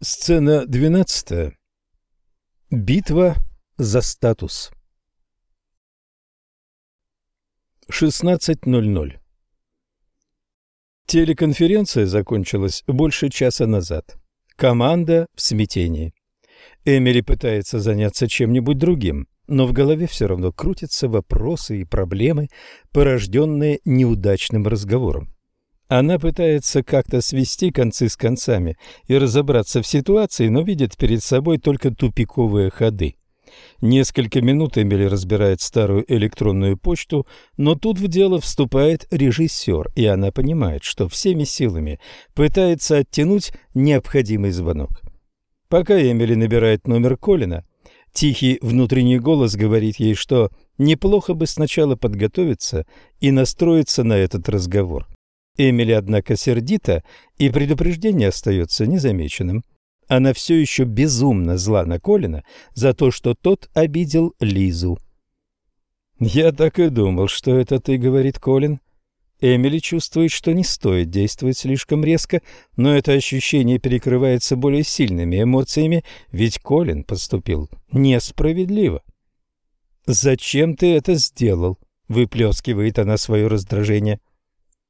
Сцена двенадцатая. Битва за статус. 16.00. Телеконференция закончилась больше часа назад. Команда в смятении. Эмили пытается заняться чем-нибудь другим, но в голове все равно крутятся вопросы и проблемы, порожденные неудачным разговором. Она пытается как-то свести концы с концами и разобраться в ситуации, но видит перед собой только тупиковые ходы. Несколько минут Эмили разбирает старую электронную почту, но тут в дело вступает режиссер, и она понимает, что всеми силами пытается оттянуть необходимый звонок. Пока Эмили набирает номер Колина, тихий внутренний голос говорит ей, что неплохо бы сначала подготовиться и настроиться на этот разговор. Эмили, однако, сердита, и предупреждение остается незамеченным. Она все еще безумно зла на Колина за то, что тот обидел Лизу. «Я так и думал, что это ты», — говорит Колин. Эмили чувствует, что не стоит действовать слишком резко, но это ощущение перекрывается более сильными эмоциями, ведь Колин поступил несправедливо. «Зачем ты это сделал?» — выплескивает она свое раздражение.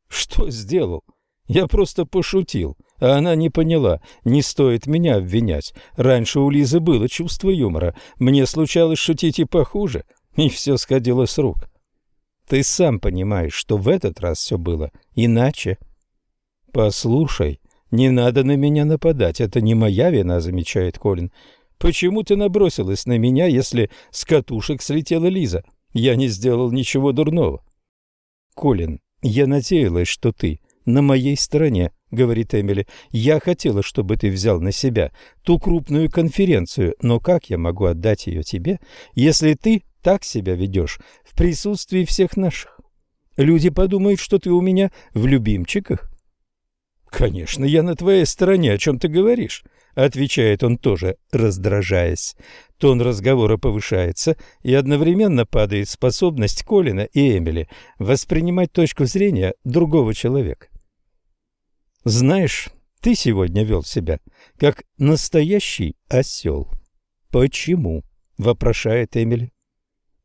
Что сделал? Я просто пошутил, а она не поняла. Не стоит меня обвинять. Раньше у Лизы было чувство юмора. Мне случалось шутить и похуже, и все сходило с рук. Ты сам понимаешь, что в этот раз все было иначе. Послушай, не надо на меня нападать, это не моя вина, замечает Колин. Почему ты набросилась на меня, если с катушек слетела Лиза? Я не сделал ничего дурного. Колин, «Я надеялась, что ты на моей стороне», — говорит Эмили. «Я хотела, чтобы ты взял на себя ту крупную конференцию, но как я могу отдать ее тебе, если ты так себя ведешь в присутствии всех наших? Люди подумают, что ты у меня в любимчиках». «Конечно, я на твоей стороне, о чем ты говоришь?» — отвечает он тоже, раздражаясь. Тон разговора повышается, и одновременно падает способность Колина и Эмили воспринимать точку зрения другого человека. «Знаешь, ты сегодня вел себя как настоящий осел». «Почему?» — вопрошает Эмили.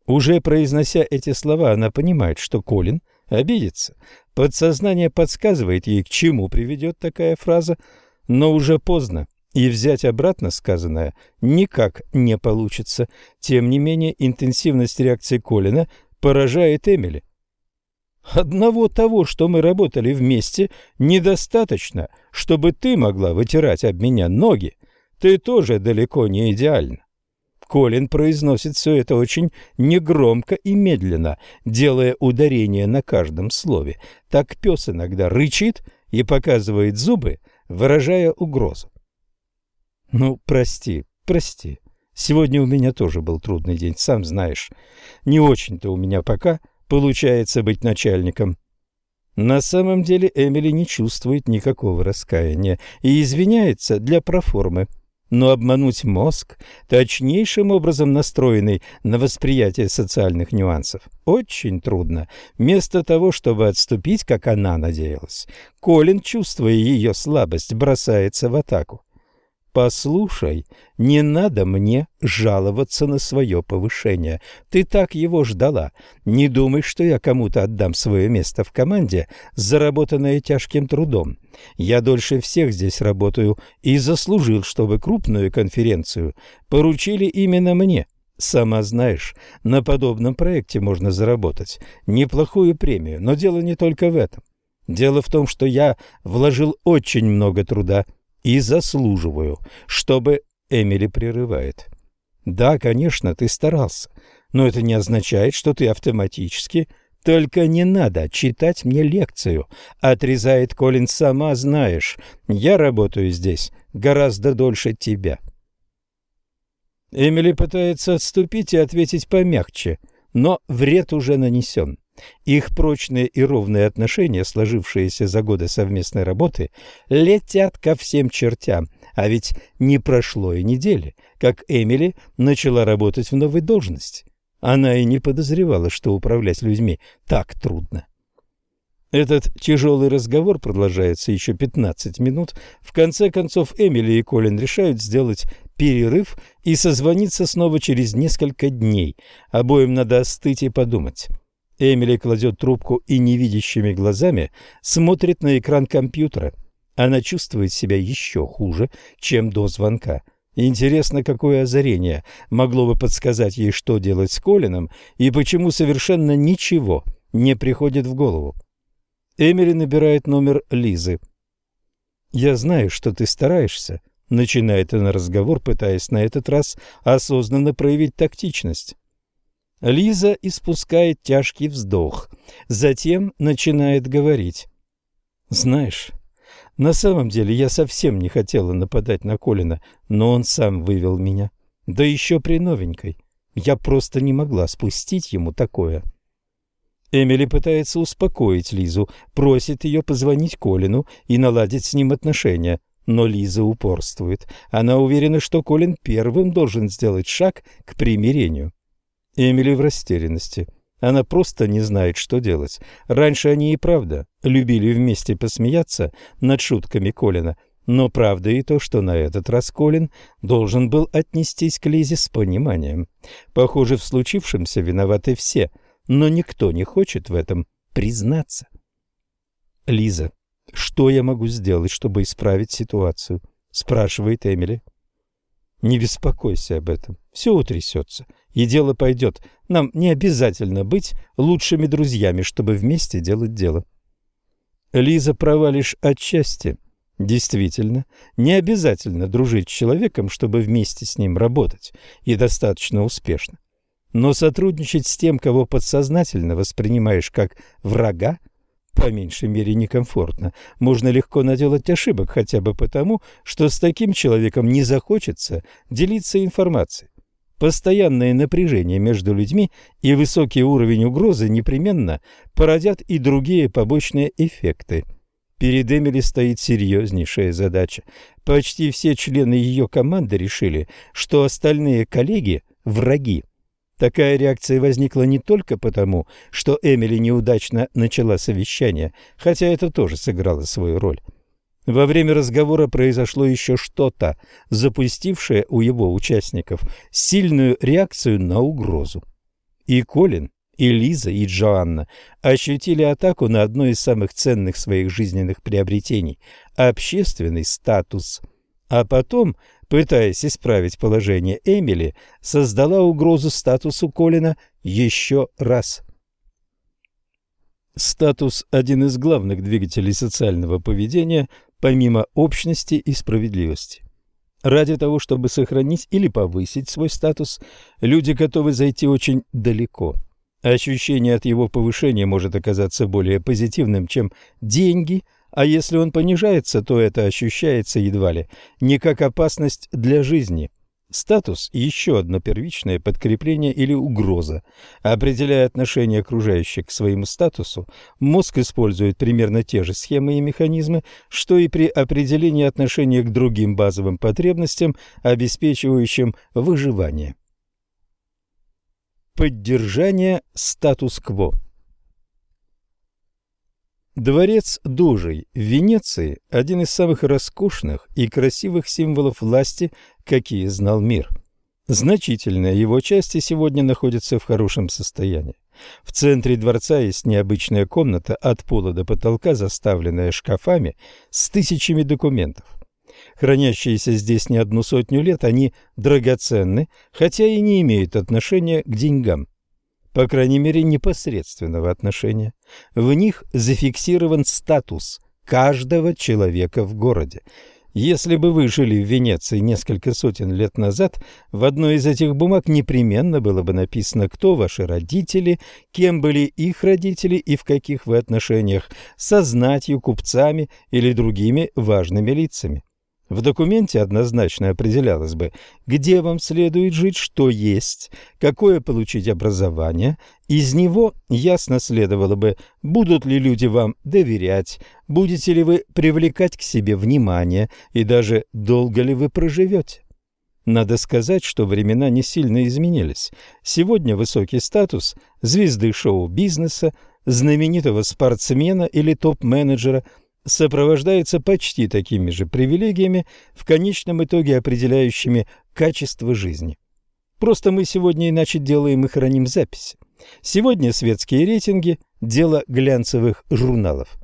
Уже произнося эти слова, она понимает, что Колин обидится. Подсознание подсказывает ей, к чему приведет такая фраза, но уже поздно и взять обратно сказанное никак не получится. Тем не менее, интенсивность реакции Колина поражает Эмили. Одного того, что мы работали вместе, недостаточно, чтобы ты могла вытирать об меня ноги. Ты тоже далеко не идеальна. Колин произносит все это очень негромко и медленно, делая ударение на каждом слове. Так пес иногда рычит и показывает зубы, выражая угрозу. Ну, прости, прости. Сегодня у меня тоже был трудный день, сам знаешь. Не очень-то у меня пока получается быть начальником. На самом деле Эмили не чувствует никакого раскаяния и извиняется для проформы. Но обмануть мозг, точнейшим образом настроенный на восприятие социальных нюансов, очень трудно. Вместо того, чтобы отступить, как она надеялась, Колин, чувствуя ее слабость, бросается в атаку. «Послушай, не надо мне жаловаться на свое повышение. Ты так его ждала. Не думай, что я кому-то отдам свое место в команде, заработанное тяжким трудом. Я дольше всех здесь работаю и заслужил, чтобы крупную конференцию поручили именно мне». Сама знаешь, на подобном проекте можно заработать неплохую премию, но дело не только в этом. Дело в том, что я вложил очень много труда и заслуживаю, чтобы Эмили прерывает. Да, конечно, ты старался, но это не означает, что ты автоматически только не надо читать мне лекцию, отрезает Колин, сама знаешь. Я работаю здесь гораздо дольше тебя. Эмили пытается отступить и ответить помягче, но вред уже нанесен. Их прочные и ровные отношения, сложившиеся за годы совместной работы, летят ко всем чертям, а ведь не прошло и недели, как Эмили начала работать в новой должности. Она и не подозревала, что управлять людьми так трудно. Этот тяжелый разговор продолжается еще 15 минут. В конце концов Эмили и Колин решают сделать перерыв и созвониться снова через несколько дней. Обоим надо остыть и подумать. Эмили кладет трубку и невидящими глазами смотрит на экран компьютера. Она чувствует себя еще хуже, чем до звонка. Интересно, какое озарение могло бы подсказать ей, что делать с Колином, и почему совершенно ничего не приходит в голову. Эмили набирает номер Лизы. «Я знаю, что ты стараешься», — начинает она разговор, пытаясь на этот раз осознанно проявить тактичность. Лиза испускает тяжкий вздох, затем начинает говорить. «Знаешь, на самом деле я совсем не хотела нападать на Колина, но он сам вывел меня. Да еще при новенькой. Я просто не могла спустить ему такое». Эмили пытается успокоить Лизу, просит ее позвонить Колину и наладить с ним отношения. Но Лиза упорствует. Она уверена, что Колин первым должен сделать шаг к примирению. Эмили в растерянности. Она просто не знает, что делать. Раньше они и правда любили вместе посмеяться над шутками Колина. Но правда и то, что на этот раз Колин должен был отнестись к Лизе с пониманием. Похоже, в случившемся виноваты все – но никто не хочет в этом признаться. «Лиза, что я могу сделать, чтобы исправить ситуацию?» – спрашивает Эмили. «Не беспокойся об этом. Все утрясется, и дело пойдет. Нам не обязательно быть лучшими друзьями, чтобы вместе делать дело». Лиза права лишь отчасти. Действительно, не обязательно дружить с человеком, чтобы вместе с ним работать, и достаточно успешно. Но сотрудничать с тем, кого подсознательно воспринимаешь как врага, по меньшей мере некомфортно. Можно легко наделать ошибок хотя бы потому, что с таким человеком не захочется делиться информацией. Постоянное напряжение между людьми и высокий уровень угрозы непременно породят и другие побочные эффекты. Перед Эмили стоит серьезнейшая задача. Почти все члены ее команды решили, что остальные коллеги – враги. Такая реакция возникла не только потому, что Эмили неудачно начала совещание, хотя это тоже сыграло свою роль. Во время разговора произошло еще что-то, запустившее у его участников сильную реакцию на угрозу. И Колин, и Лиза, и Джоанна ощутили атаку на одно из самых ценных своих жизненных приобретений – общественный статус. А потом пытаясь исправить положение Эмили, создала угрозу статусу Колина еще раз. Статус – один из главных двигателей социального поведения, помимо общности и справедливости. Ради того, чтобы сохранить или повысить свой статус, люди готовы зайти очень далеко. Ощущение от его повышения может оказаться более позитивным, чем деньги – а если он понижается, то это ощущается едва ли не как опасность для жизни. Статус – еще одно первичное подкрепление или угроза. Определяя отношение окружающих к своему статусу, мозг использует примерно те же схемы и механизмы, что и при определении отношения к другим базовым потребностям, обеспечивающим выживание. Поддержание статус-кво Дворец Дужей в Венеции – один из самых роскошных и красивых символов власти, какие знал мир. Значительная его часть сегодня находится в хорошем состоянии. В центре дворца есть необычная комната от пола до потолка, заставленная шкафами с тысячами документов. Хранящиеся здесь не одну сотню лет, они драгоценны, хотя и не имеют отношения к деньгам по крайней мере непосредственного отношения. В них зафиксирован статус каждого человека в городе. Если бы вы жили в Венеции несколько сотен лет назад, в одной из этих бумаг непременно было бы написано, кто ваши родители, кем были их родители и в каких вы отношениях со знатью, купцами или другими важными лицами. В документе однозначно определялось бы, где вам следует жить, что есть, какое получить образование. Из него ясно следовало бы, будут ли люди вам доверять, будете ли вы привлекать к себе внимание и даже долго ли вы проживете. Надо сказать, что времена не сильно изменились. Сегодня высокий статус звезды шоу-бизнеса знаменитого спортсмена или топ-менеджера сопровождается почти такими же привилегиями, в конечном итоге определяющими качество жизни. Просто мы сегодня иначе делаем и храним записи. Сегодня светские рейтинги – дело глянцевых журналов.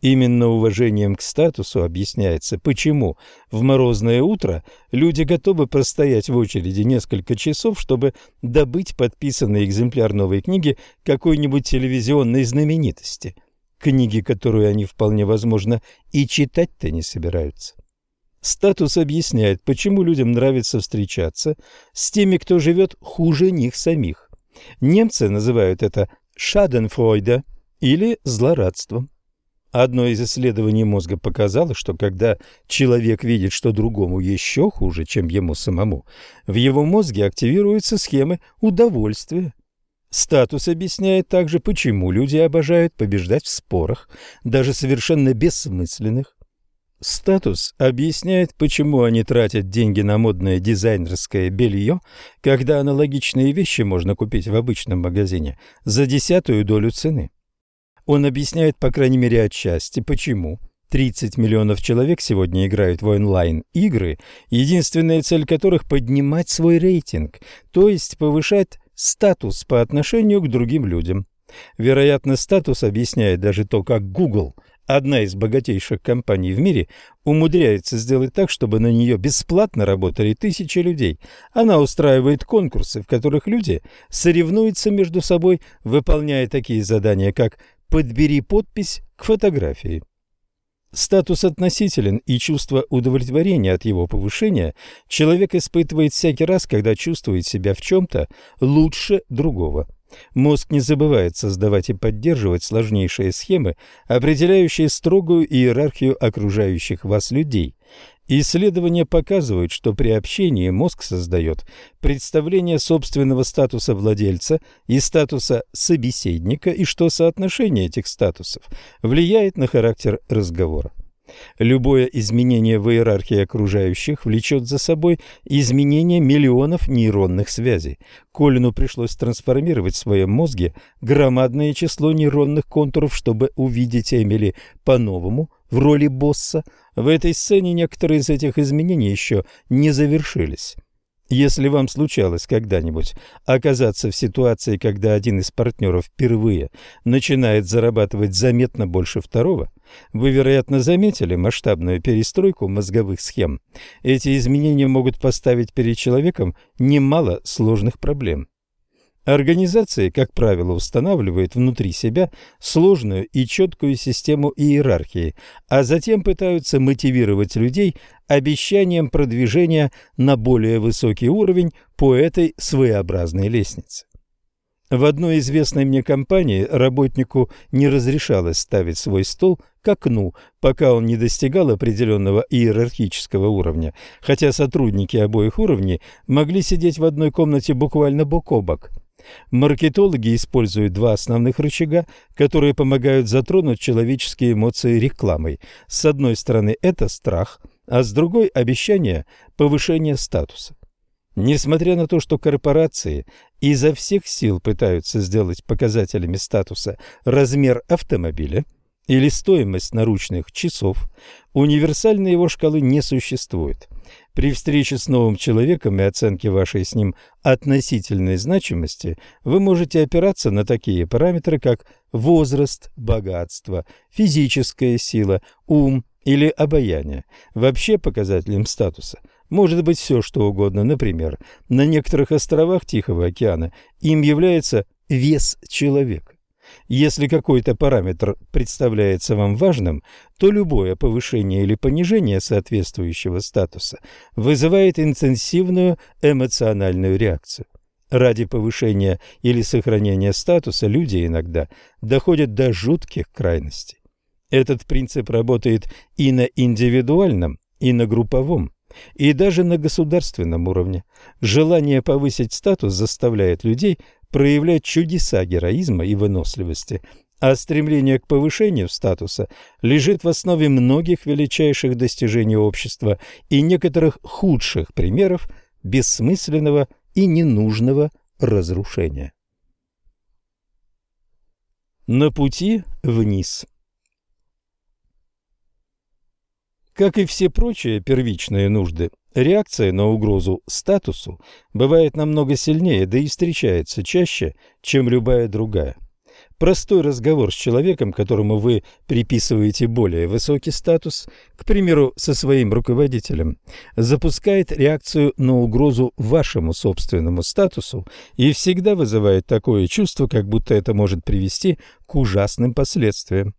Именно уважением к статусу объясняется, почему в морозное утро люди готовы простоять в очереди несколько часов, чтобы добыть подписанный экземпляр новой книги какой-нибудь телевизионной знаменитости, книги, которую они вполне возможно и читать-то не собираются. Статус объясняет, почему людям нравится встречаться с теми, кто живет хуже них самих. Немцы называют это «шаденфройде» или «злорадством». Одно из исследований мозга показало, что когда человек видит, что другому еще хуже, чем ему самому, в его мозге активируются схемы удовольствия. Статус объясняет также, почему люди обожают побеждать в спорах, даже совершенно бессмысленных. Статус объясняет, почему они тратят деньги на модное дизайнерское белье, когда аналогичные вещи можно купить в обычном магазине за десятую долю цены. Он объясняет, по крайней мере, отчасти, почему 30 миллионов человек сегодня играют в онлайн-игры, единственная цель которых – поднимать свой рейтинг, то есть повышать статус по отношению к другим людям. Вероятно, статус объясняет даже то, как Google, одна из богатейших компаний в мире, умудряется сделать так, чтобы на нее бесплатно работали тысячи людей. Она устраивает конкурсы, в которых люди соревнуются между собой, выполняя такие задания, как Подбери подпись к фотографии. Статус относителен, и чувство удовлетворения от его повышения человек испытывает всякий раз, когда чувствует себя в чем-то лучше другого. Мозг не забывает создавать и поддерживать сложнейшие схемы, определяющие строгую иерархию окружающих вас людей. Исследования показывают, что при общении мозг создает представление собственного статуса владельца и статуса собеседника, и что соотношение этих статусов влияет на характер разговора. Любое изменение в иерархии окружающих влечет за собой изменение миллионов нейронных связей. Колину пришлось трансформировать в своем мозге громадное число нейронных контуров, чтобы увидеть Эмили по-новому в роли босса. В этой сцене некоторые из этих изменений еще не завершились. Если вам случалось когда-нибудь оказаться в ситуации, когда один из партнеров впервые начинает зарабатывать заметно больше второго, вы, вероятно, заметили масштабную перестройку мозговых схем. Эти изменения могут поставить перед человеком немало сложных проблем. Организации, как правило, устанавливают внутри себя сложную и четкую систему иерархии, а затем пытаются мотивировать людей обещанием продвижения на более высокий уровень по этой своеобразной лестнице. В одной известной мне компании работнику не разрешалось ставить свой стол к окну, пока он не достигал определенного иерархического уровня, хотя сотрудники обоих уровней могли сидеть в одной комнате буквально бок о бок – Маркетологи используют два основных рычага, которые помогают затронуть человеческие эмоции рекламой. С одной стороны это страх, а с другой – обещание повышения статуса. Несмотря на то, что корпорации изо всех сил пытаются сделать показателями статуса размер автомобиля или стоимость наручных часов, универсальной его шкалы не существует. При встрече с новым человеком и оценке вашей с ним относительной значимости вы можете опираться на такие параметры, как возраст, богатство, физическая сила, ум или обаяние. Вообще показателем статуса может быть все, что угодно. Например, на некоторых островах Тихого океана им является вес человека. Если какой-то параметр представляется вам важным, то любое повышение или понижение соответствующего статуса вызывает интенсивную эмоциональную реакцию. Ради повышения или сохранения статуса люди иногда доходят до жутких крайностей. Этот принцип работает и на индивидуальном, и на групповом, и даже на государственном уровне. Желание повысить статус заставляет людей проявлять чудеса героизма и выносливости, а стремление к повышению статуса лежит в основе многих величайших достижений общества и некоторых худших примеров бессмысленного и ненужного разрушения. на пути вниз. Как и все прочие первичные нужды, реакция на угрозу статусу бывает намного сильнее, да и встречается чаще, чем любая другая. Простой разговор с человеком, которому вы приписываете более высокий статус, к примеру, со своим руководителем, запускает реакцию на угрозу вашему собственному статусу и всегда вызывает такое чувство, как будто это может привести к ужасным последствиям.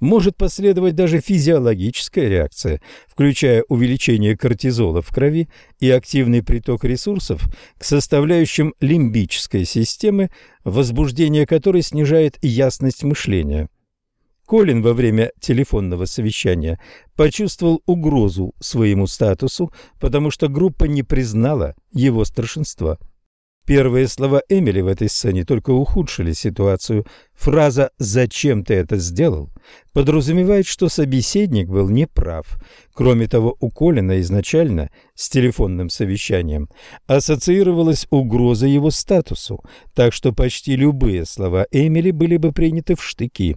Может последовать даже физиологическая реакция, включая увеличение кортизола в крови и активный приток ресурсов к составляющим лимбической системы, возбуждение которой снижает ясность мышления. Колин во время телефонного совещания почувствовал угрозу своему статусу, потому что группа не признала его старшинства. Первые слова Эмили в этой сцене только ухудшили ситуацию. Фраза «Зачем ты это сделал?» подразумевает, что собеседник был неправ. Кроме того, у Колина изначально с телефонным совещанием ассоциировалась угроза его статусу, так что почти любые слова Эмили были бы приняты в штыки.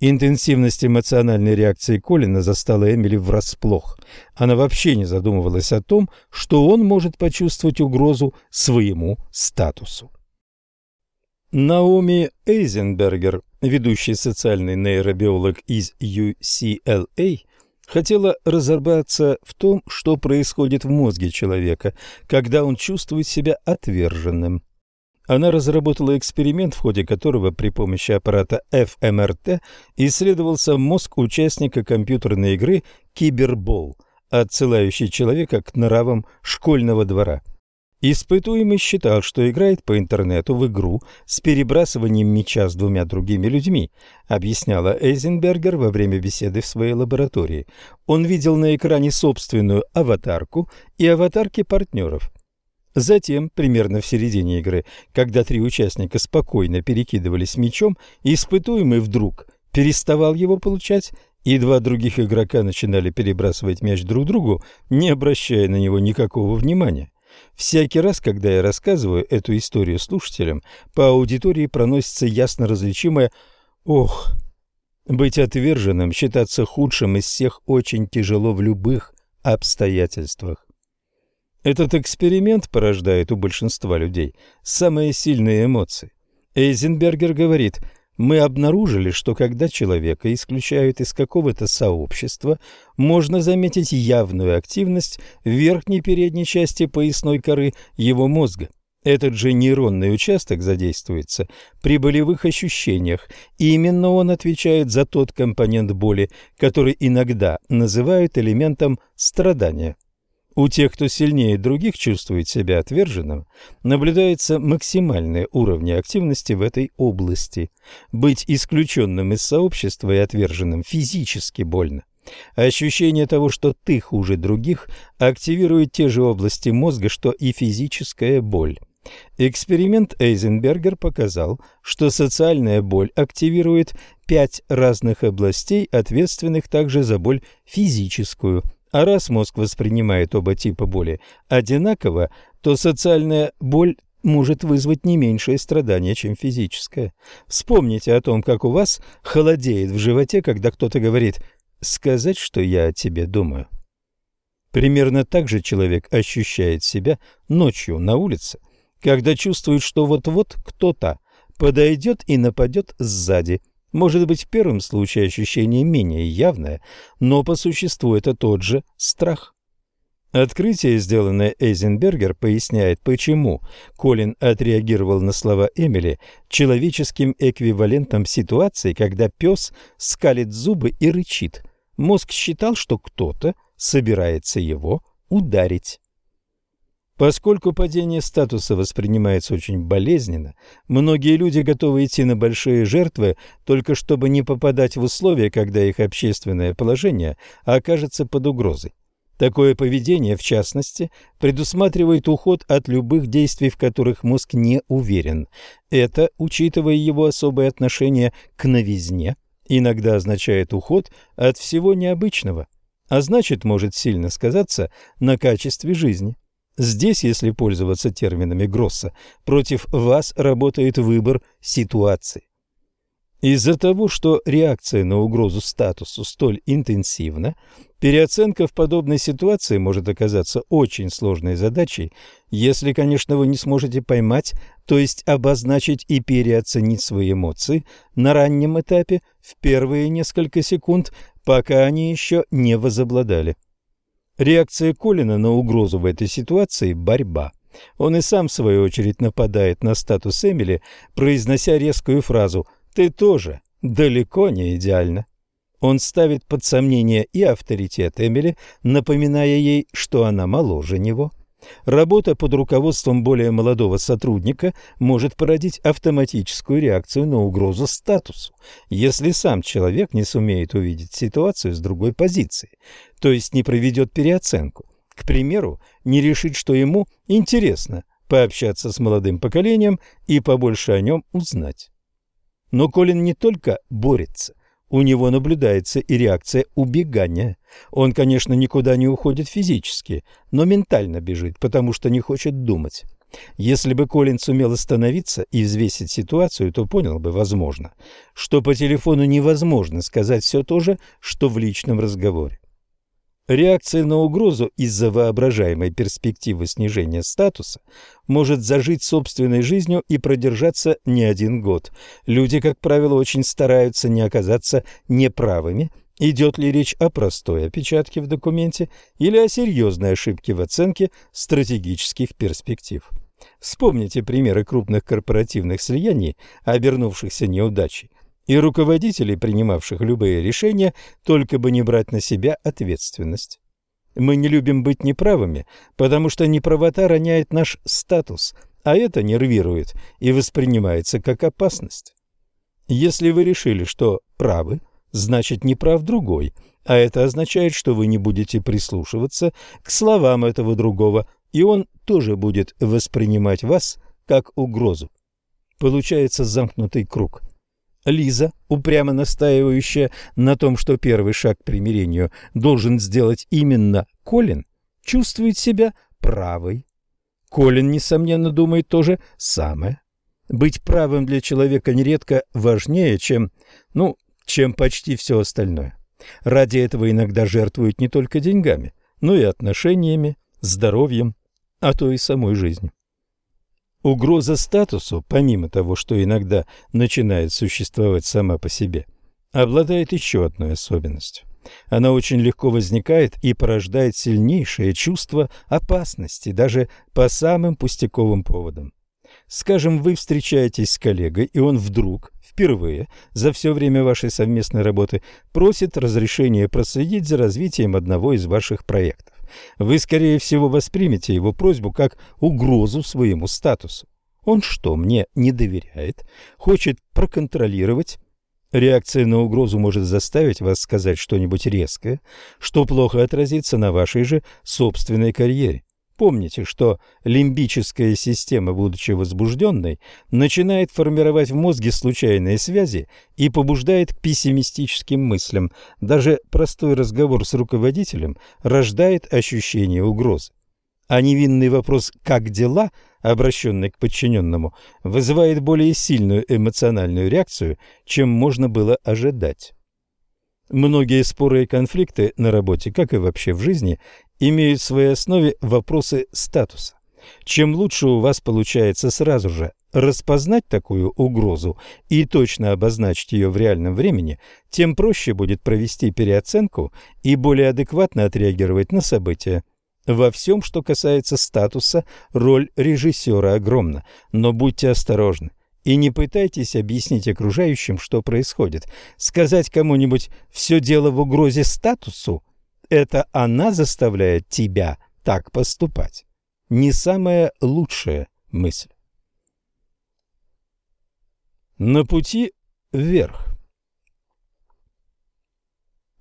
Интенсивность эмоциональной реакции Колина застала Эмили врасплох. Она вообще не задумывалась о том, что он может почувствовать угрозу своему статусу. Наоми Эйзенбергер, ведущий социальный нейробиолог из UCLA, хотела разобраться в том, что происходит в мозге человека, когда он чувствует себя отверженным. Она разработала эксперимент, в ходе которого при помощи аппарата ФМРТ исследовался мозг участника компьютерной игры «Кибербол», отсылающий человека к нравам школьного двора. Испытуемый считал, что играет по интернету в игру с перебрасыванием мяча с двумя другими людьми, объясняла Эйзенбергер во время беседы в своей лаборатории. Он видел на экране собственную аватарку и аватарки партнеров. Затем, примерно в середине игры, когда три участника спокойно перекидывались мячом, испытуемый вдруг переставал его получать, и два других игрока начинали перебрасывать мяч друг другу, не обращая на него никакого внимания. Всякий раз, когда я рассказываю эту историю слушателям, по аудитории проносится ясно различимое «Ох!». Быть отверженным, считаться худшим из всех очень тяжело в любых обстоятельствах. Этот эксперимент порождает у большинства людей самые сильные эмоции. Эйзенбергер говорит, мы обнаружили, что когда человека исключают из какого-то сообщества, можно заметить явную активность в верхней передней части поясной коры его мозга. Этот же нейронный участок задействуется при болевых ощущениях, и именно он отвечает за тот компонент боли, который иногда называют элементом страдания. У тех, кто сильнее других чувствует себя отверженным, наблюдается максимальные уровни активности в этой области. Быть исключенным из сообщества и отверженным физически больно. Ощущение того, что ты хуже других, активирует те же области мозга, что и физическая боль. Эксперимент Эйзенбергер показал, что социальная боль активирует пять разных областей, ответственных также за боль физическую – а раз мозг воспринимает оба типа боли одинаково, то социальная боль может вызвать не меньшее страдание, чем физическое. Вспомните о том, как у вас холодеет в животе, когда кто-то говорит «сказать, что я о тебе думаю». Примерно так же человек ощущает себя ночью на улице, когда чувствует, что вот-вот кто-то подойдет и нападет сзади – может быть, в первом случае ощущение менее явное, но по существу это тот же страх. Открытие, сделанное Эйзенбергер, поясняет, почему Колин отреагировал на слова Эмили человеческим эквивалентом ситуации, когда пес скалит зубы и рычит. Мозг считал, что кто-то собирается его ударить. Поскольку падение статуса воспринимается очень болезненно, многие люди готовы идти на большие жертвы, только чтобы не попадать в условия, когда их общественное положение окажется под угрозой. Такое поведение, в частности, предусматривает уход от любых действий, в которых мозг не уверен. Это, учитывая его особое отношение к новизне, иногда означает уход от всего необычного, а значит, может сильно сказаться на качестве жизни. Здесь, если пользоваться терминами Гросса, против вас работает выбор ситуации. Из-за того, что реакция на угрозу статусу столь интенсивна, переоценка в подобной ситуации может оказаться очень сложной задачей, если, конечно, вы не сможете поймать, то есть обозначить и переоценить свои эмоции на раннем этапе в первые несколько секунд, пока они еще не возобладали. Реакция Колина на угрозу в этой ситуации – борьба. Он и сам, в свою очередь, нападает на статус Эмили, произнося резкую фразу – ты тоже далеко не идеально. Он ставит под сомнение и авторитет Эмили, напоминая ей, что она моложе него. Работа под руководством более молодого сотрудника может породить автоматическую реакцию на угрозу статусу, если сам человек не сумеет увидеть ситуацию с другой позиции, то есть не проведет переоценку. К примеру, не решит, что ему интересно пообщаться с молодым поколением и побольше о нем узнать. Но Колин не только борется, у него наблюдается и реакция убегания. Он, конечно, никуда не уходит физически, но ментально бежит, потому что не хочет думать. Если бы Колин сумел остановиться и взвесить ситуацию, то понял бы, возможно, что по телефону невозможно сказать все то же, что в личном разговоре. Реакция на угрозу из-за воображаемой перспективы снижения статуса может зажить собственной жизнью и продержаться не один год. Люди, как правило, очень стараются не оказаться неправыми, идет ли речь о простой опечатке в документе или о серьезной ошибке в оценке стратегических перспектив. Вспомните примеры крупных корпоративных слияний, обернувшихся неудачей и руководителей, принимавших любые решения, только бы не брать на себя ответственность. Мы не любим быть неправыми, потому что неправота роняет наш статус, а это нервирует и воспринимается как опасность. Если вы решили, что правы, значит неправ другой, а это означает, что вы не будете прислушиваться к словам этого другого, и он тоже будет воспринимать вас как угрозу. Получается замкнутый круг. Лиза, упрямо настаивающая на том, что первый шаг к примирению должен сделать именно Колин, чувствует себя правой. Колин, несомненно, думает то же самое. Быть правым для человека нередко важнее, чем, ну, чем почти все остальное. Ради этого иногда жертвуют не только деньгами, но и отношениями, здоровьем, а то и самой жизнью. Угроза статусу, помимо того, что иногда начинает существовать сама по себе, обладает еще одной особенностью. Она очень легко возникает и порождает сильнейшее чувство опасности даже по самым пустяковым поводам. Скажем, вы встречаетесь с коллегой, и он вдруг, впервые за все время вашей совместной работы, просит разрешения проследить за развитием одного из ваших проектов вы, скорее всего, воспримете его просьбу как угрозу своему статусу. Он что, мне не доверяет? Хочет проконтролировать? Реакция на угрозу может заставить вас сказать что-нибудь резкое, что плохо отразится на вашей же собственной карьере. Помните, что лимбическая система, будучи возбужденной, начинает формировать в мозге случайные связи и побуждает к пессимистическим мыслям. Даже простой разговор с руководителем рождает ощущение угрозы. А невинный вопрос «как дела?», обращенный к подчиненному, вызывает более сильную эмоциональную реакцию, чем можно было ожидать. Многие споры и конфликты на работе, как и вообще в жизни, имеют в своей основе вопросы статуса. Чем лучше у вас получается сразу же распознать такую угрозу и точно обозначить ее в реальном времени, тем проще будет провести переоценку и более адекватно отреагировать на события. Во всем, что касается статуса, роль режиссера огромна, но будьте осторожны. И не пытайтесь объяснить окружающим, что происходит. Сказать кому-нибудь «все дело в угрозе статусу» – это она заставляет тебя так поступать. Не самая лучшая мысль. На пути вверх.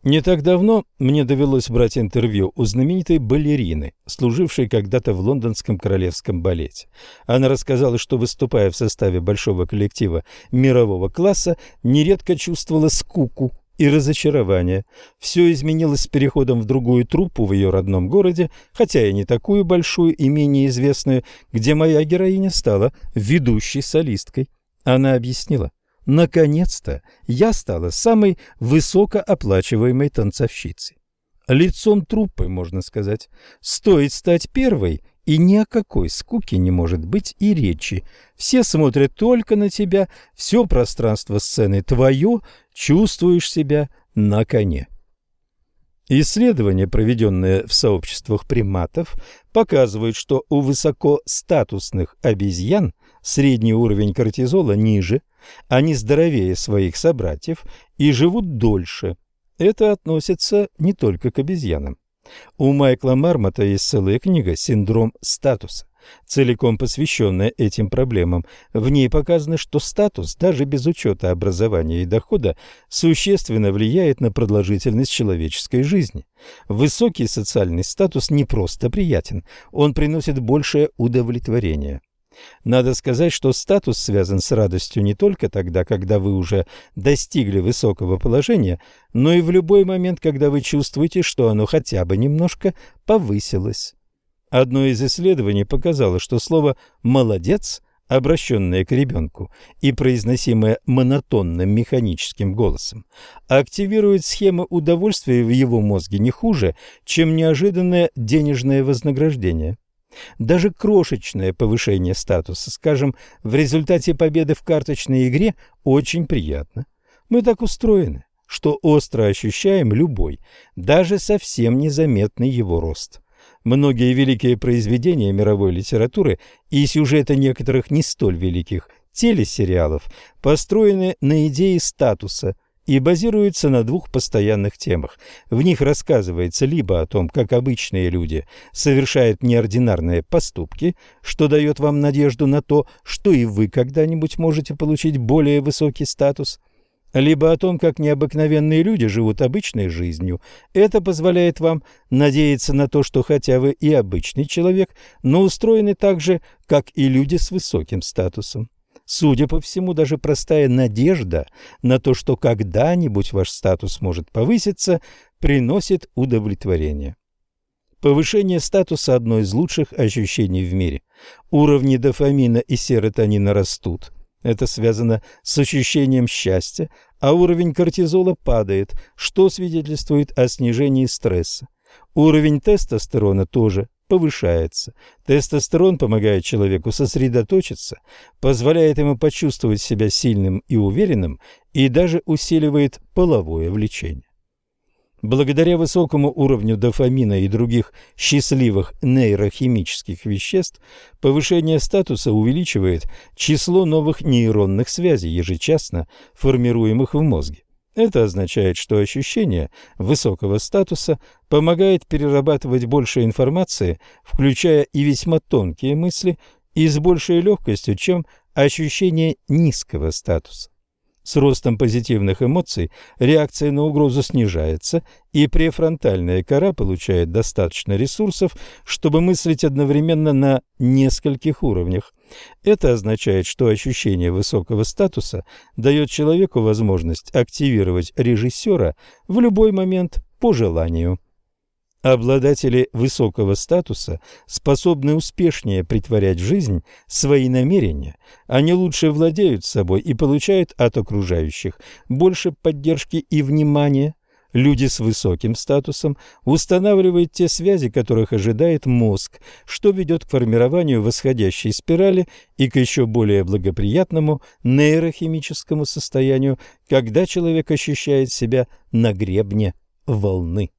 Не так давно мне довелось брать интервью у знаменитой балерины, служившей когда-то в лондонском королевском балете. Она рассказала, что, выступая в составе большого коллектива мирового класса, нередко чувствовала скуку и разочарование. Все изменилось с переходом в другую труппу в ее родном городе, хотя и не такую большую и менее известную, где моя героиня стала ведущей солисткой. Она объяснила. Наконец-то я стала самой высокооплачиваемой танцовщицей. Лицом труппы, можно сказать. Стоит стать первой, и ни о какой скуке не может быть и речи. Все смотрят только на тебя, все пространство сцены твое, чувствуешь себя на коне. Исследования, проведенные в сообществах приматов, показывают, что у высокостатусных обезьян средний уровень кортизола ниже, они здоровее своих собратьев и живут дольше. Это относится не только к обезьянам. У Майкла Мармота есть целая книга «Синдром статуса», целиком посвященная этим проблемам. В ней показано, что статус, даже без учета образования и дохода, существенно влияет на продолжительность человеческой жизни. Высокий социальный статус не просто приятен, он приносит большее удовлетворение. Надо сказать, что статус связан с радостью не только тогда, когда вы уже достигли высокого положения, но и в любой момент, когда вы чувствуете, что оно хотя бы немножко повысилось. Одно из исследований показало, что слово «молодец», обращенное к ребенку и произносимое монотонным механическим голосом, активирует схемы удовольствия в его мозге не хуже, чем неожиданное денежное вознаграждение. Даже крошечное повышение статуса, скажем, в результате победы в карточной игре, очень приятно. Мы так устроены, что остро ощущаем любой, даже совсем незаметный его рост. Многие великие произведения мировой литературы и сюжеты некоторых не столь великих телесериалов построены на идее статуса – и базируется на двух постоянных темах. В них рассказывается либо о том, как обычные люди совершают неординарные поступки, что дает вам надежду на то, что и вы когда-нибудь можете получить более высокий статус, либо о том, как необыкновенные люди живут обычной жизнью. Это позволяет вам надеяться на то, что хотя вы и обычный человек, но устроены так же, как и люди с высоким статусом. Судя по всему, даже простая надежда на то, что когда-нибудь ваш статус может повыситься, приносит удовлетворение. Повышение статуса – одно из лучших ощущений в мире. Уровни дофамина и серотонина растут. Это связано с ощущением счастья, а уровень кортизола падает, что свидетельствует о снижении стресса. Уровень тестостерона тоже повышается. Тестостерон помогает человеку сосредоточиться, позволяет ему почувствовать себя сильным и уверенным и даже усиливает половое влечение. Благодаря высокому уровню дофамина и других счастливых нейрохимических веществ, повышение статуса увеличивает число новых нейронных связей, ежечасно формируемых в мозге. Это означает, что ощущение высокого статуса помогает перерабатывать больше информации, включая и весьма тонкие мысли, и с большей легкостью, чем ощущение низкого статуса. С ростом позитивных эмоций реакция на угрозу снижается, и префронтальная кора получает достаточно ресурсов, чтобы мыслить одновременно на нескольких уровнях. Это означает, что ощущение высокого статуса дает человеку возможность активировать режиссера в любой момент по желанию. Обладатели высокого статуса способны успешнее притворять в жизнь свои намерения, они лучше владеют собой и получают от окружающих больше поддержки и внимания. Люди с высоким статусом устанавливают те связи, которых ожидает мозг, что ведет к формированию восходящей спирали и к еще более благоприятному нейрохимическому состоянию, когда человек ощущает себя на гребне волны.